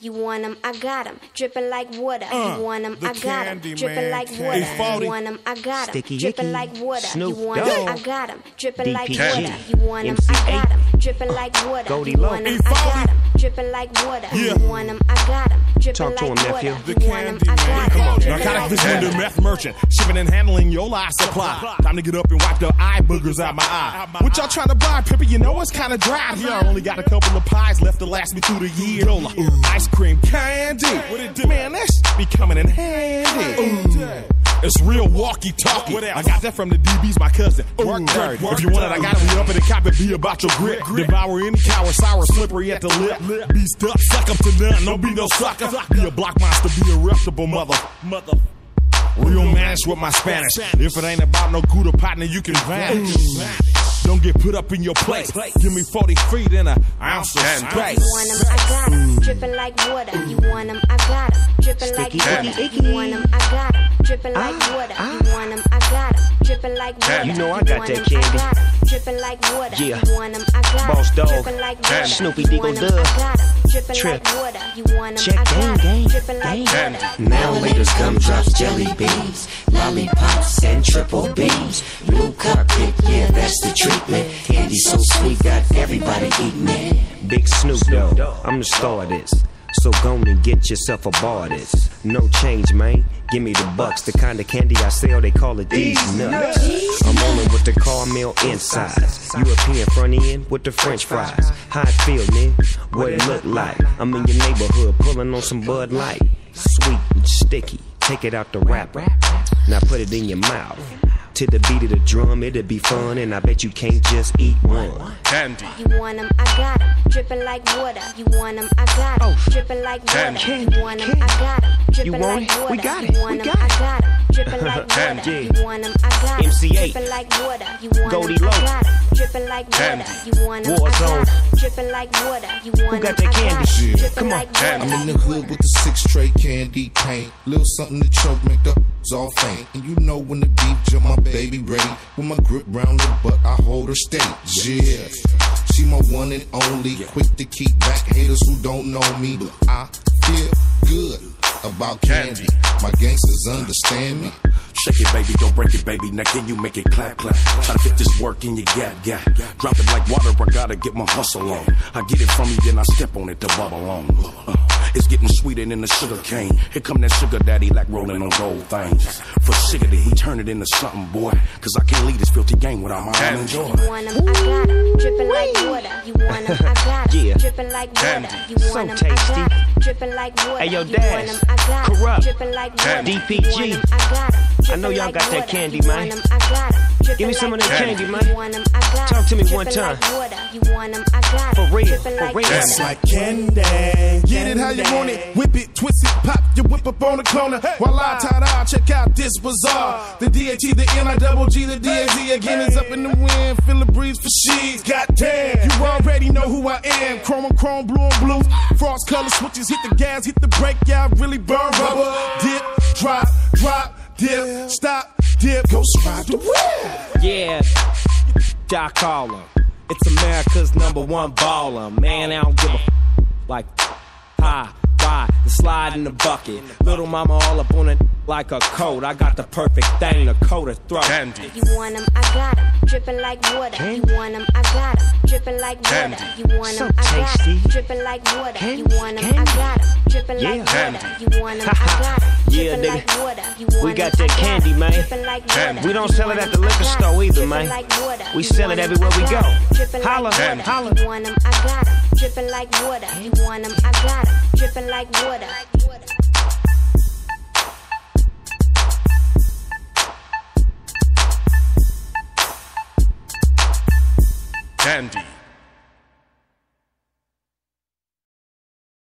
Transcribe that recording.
You want 'em, I got 'em. Dripping like water. Uh, you want 'em, the I got 'em. Candyman Dripping like water. Hey, Faulty. You want 'em, I got 'em. Sticky Dripping like water. Snoop you want 'em, Dogg. I got 'em. Dripping like water. You want 'em, I MC Eiht. got 'em. Dripping like water. You Low. want 'em, Hey, I Faulty. got 'em. Dripping like water. Yeah. You want 'em, I got 'em. Dripping Talk to like him, water. nephew. The candy want 'em, I Candyman. got 'em. Come on, Dripping narcotic like visitor, water. meth merchant, shipping and handling your life supply. Time to get up and wipe the eye boogers out my eye. What y'all trying to buy, Pippa? You know it's kind of dry here. I only got a couple of pies left to last me through the year. Yola, ice cream candy. What it do? Man, that shit be coming in handy. It's real walkie talkie. I got that from the DB's, my cousin. Work dirty. If you want it, I got it. Be up in the cop and be about your grit. Devour any cow sour, slippery at the lip. Be stuck, suck up to none. Don't be no sucker. Be a block monster, be a reputable mother. Mother. Real manish with my Spanish. If it ain't about no good partner, you can vanish. Don't get put up in your place. Give me 40 feet and an ounce of space. You want 'em, I got 'em. Dripping like water. You want 'em, I got 'em. Dripping like Sticky, water. icky, You want 'em, I got 'em. Dripping like Ah, water. ah. You want 'em, I got 'em. Dripping like water. You know I got want that 'em, candy. I. Dripping like water. Yeah. You want 'em, I got 'em. Boss dog. Dripping like water. Snoopy Deagle Dub. I got 'em. Dripping Trip. like water. You want 'em, Check I gang, got 'em. gang, Dripping like gang. water. Now laters, gumdrops, jelly beans, lollipops, and triple beans. Blue carpet, yeah, that's the treatment. Candy so sweet, got everybody eating it. Big Snoop Dogg, I'm the star of this. So go and get yourself a bar this. No change, man. Give me the bucks. The kind of candy I sell, they call it these nuts. I'm rolling with the caramel insides. European front end with the French fries. How it feel, man? What it look like? I'm in your neighborhood pulling on some Bud Light. Sweet and sticky. Take it out the wrapper. Now put it in your mouth. To the beat of the drum, it'll be fun, and I bet you can't just eat one. Candy. You want 'em, I got 'em. Dripping like water. You want 'em, I got 'em. Oh, Dripping like water. candy, You want 'em, candy. I got 'em. Dripping want like it? water. We got You it. want We 'em, got I it. got 'em. Dripping like water. Yeah. You want 'em, I got 'em. MC Eiht. Dripping like water. You want 'em, Goldie I Low. got 'em. Dripping like water. Candy. You want 'em, I Warzone. got 'em. Dripping like water. You want 'em, got that I candy? got 'em. Yeah. Dripping Come on. like water. Candy. I'm in the hood with the six tray candy paint. Little something to choke, make the all faint. And you know when the beef jump, my baby ready. With my grip round her butt, I hold her steady. Yeah. She my one and only. Quick to keep back haters who don't know me. But I feel good about candy. My gangsters understand me. Shake it, baby, don't break it, baby. Now can you make it clap, clap? Try to fit this work in your gap, gap. Drop it like water, I gotta get my hustle on. I get it from you, then I step on it to bubble on. Uh, it's getting sweeter than the sugar cane. Here come that sugar daddy like rolling on gold things. For sugar, he turn it into something, boy. Cause I can't leave this filthy game without my own enjoy. You want 'em, I got 'em. Dripping like water. You want 'em, I got 'em. Yeah. Dripping like water. Candy. You So want 'em, tasty. I got 'em. Dripping like water. Hey, yo, You Dash. want 'em, I got 'em. Kurupt. Dripping like water. DPG. You want 'em, I got 'em. I know y'all got that candy, You man. want 'em, I got 'em. Give me some of that candy, You man. want 'em, I got 'em. Talk to me one time. like water. You want 'em, I got 'em. For real, for real. water. It's like candy. Get it how you want it. Whip it, twist it, pop your whip up on the corner. While I tie dye, check out this bazaar. Uh. The DAT, the N I double G, the DAZ again is up in the wind. Feel the breeze for sheets. Goddamn, you already know who I am. Chrome on chrome, blue on blue. Frost color switches, hit the gas, hit the brake, yeah, I really burn rubber. Dip, drop, drop, dip, stop, dip. Go ride the whip. Yeah, Doc Harlem. It's America's number one baller. Man, I don't give a f- like high, ride, and slide in the bucket. Little mama all up on it like a coat. I got the perfect thing to coat her throat. Candy. You want 'em, I got 'em. Dripping like water. You want 'em, I got 'em. Dripping like water. Candy. You want 'em, So I got 'em. tasty. Dripping like water. You Candy, want 'em, I candy. got 'em. Dripping Yeah. like Candy. water. You want 'em, I got 'em. Yeah, Dripping nigga. like water. You We got that I got 'em. candy, man. Dripping like Candy. water. We don't sell it at the liquor store either, man. We sell it everywhere we go. go. 'em. Dripping like Holla, water. holla. You want 'em, I got 'em. Dripping like water. You want 'em, I got 'em. Dripping like water. Candy.